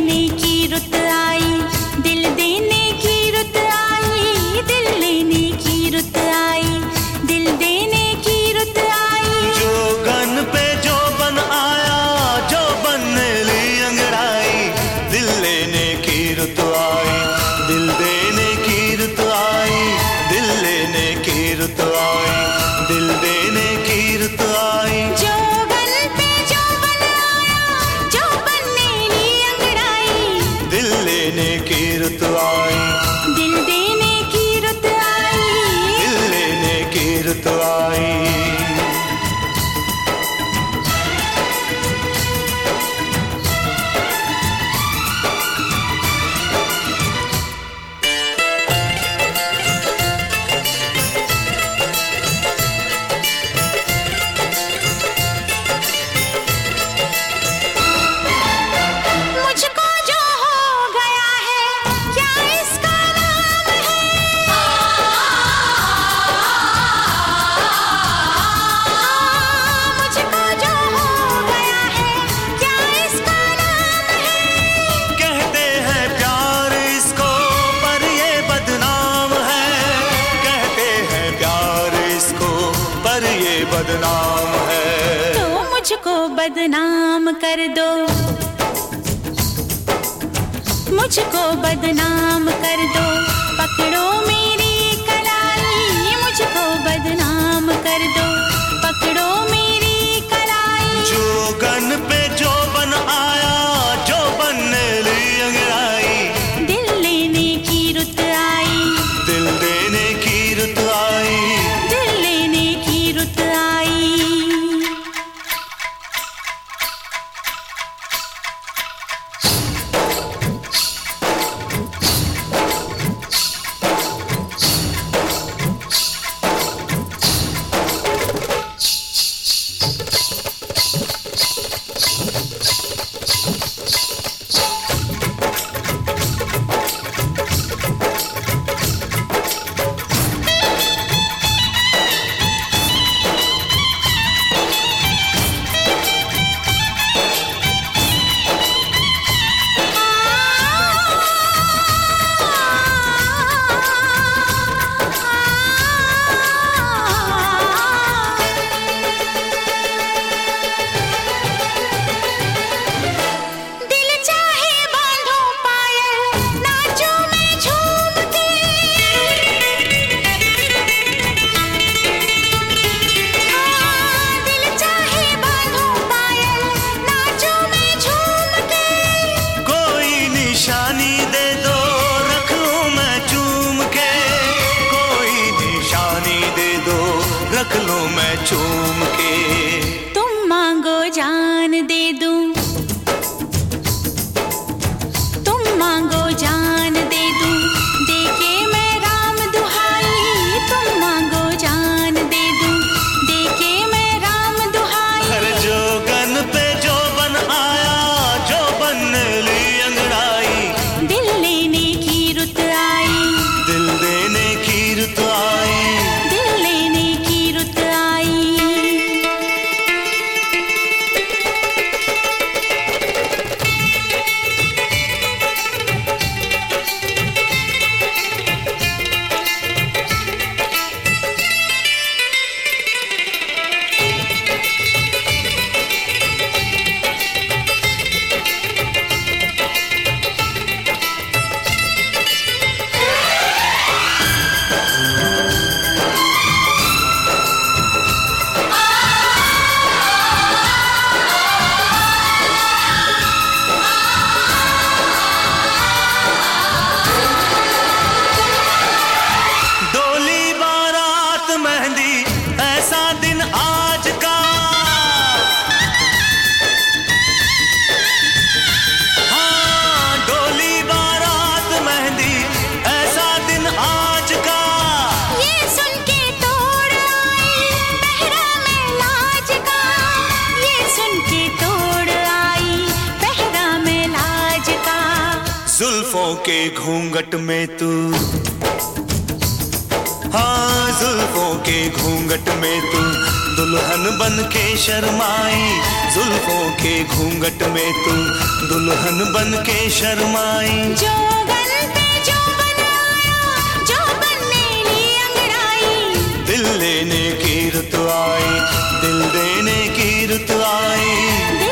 নেই চিরতা रुत आई। दिल देने की रुत आई। दिल लेने की रुत आई। मुझको बदनाम कर दो। मुझको बदनाम कर दो। पकड़ो मेरी कलाई, मुझको बदनाम कर दो। पकड़ो मेरी कलाई। जो गन पे चूम के जुल्फों के घूंघट में तू। हाँ जुल्फों के घूंघट में तू। दुल्हन बन के शर्माई जुल्फों के घूंघट में तू। दुल्हन बन के शर्माई जो जो जो दिल लेने की रुत आई दिल देने की रुत आई